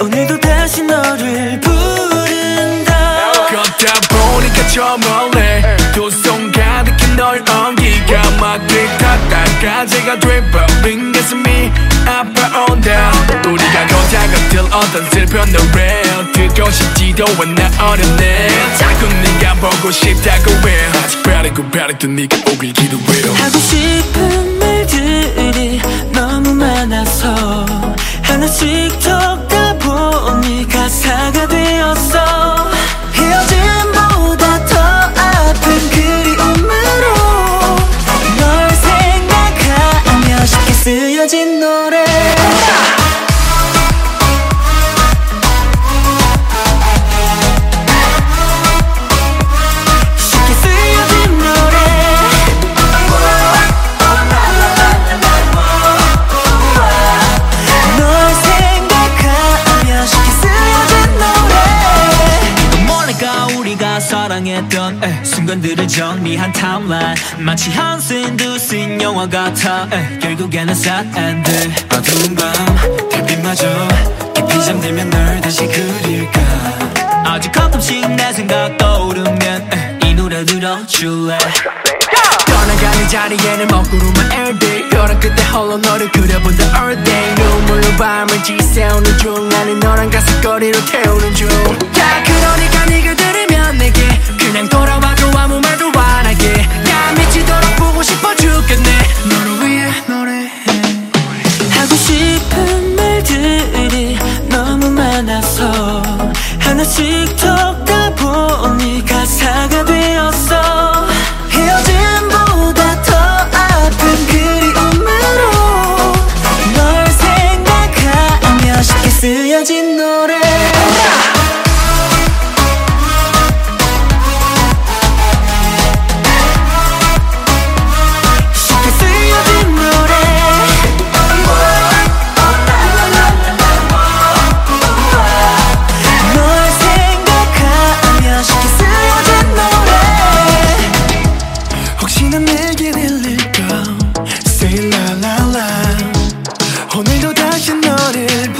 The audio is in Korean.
오늘도 다시 너를 부른다. 걷다 보니까 저 멀리 두손 가득히 널 엉기가 막 뒤탔다가 제가 돼버린 가슴이 아파온다. 우리가 걷다가 들 어떤 슬픈 노래. 듣고 싶지도 않아 어렵네. 자꾸 네가 보고 싶다고 해. 아직 바라고 바라던 네가 오길 기도해요. 하고 싶은 말들이 너무 많아서 하나씩 적 쓰여진 노래 사랑했던 에, 순간들을 정리한 타임라인 마치 한씬 두씬 영화 같아 에, 결국에는 sad end 어두운 밤. 달빛마저 깊이 잠들면 널 다시 그릴까? 아직 가끔씩 내 생각 떠오르면 에, 이 노래 들어줄래? 떠나가는 자리에는 먹구름만 everyday 벼랑 끝에 홀로 너를 그려본다 all day. 눈물로 밤을 지새우는 중 나는 너랑 가슴거리로 태우는 중야 지적다 보니 가사가 되었어. 헤어짐보다 더 아픈 그리움으로 널 생각하며 쉽게 쓰여진 노래. 오늘도 다시 너를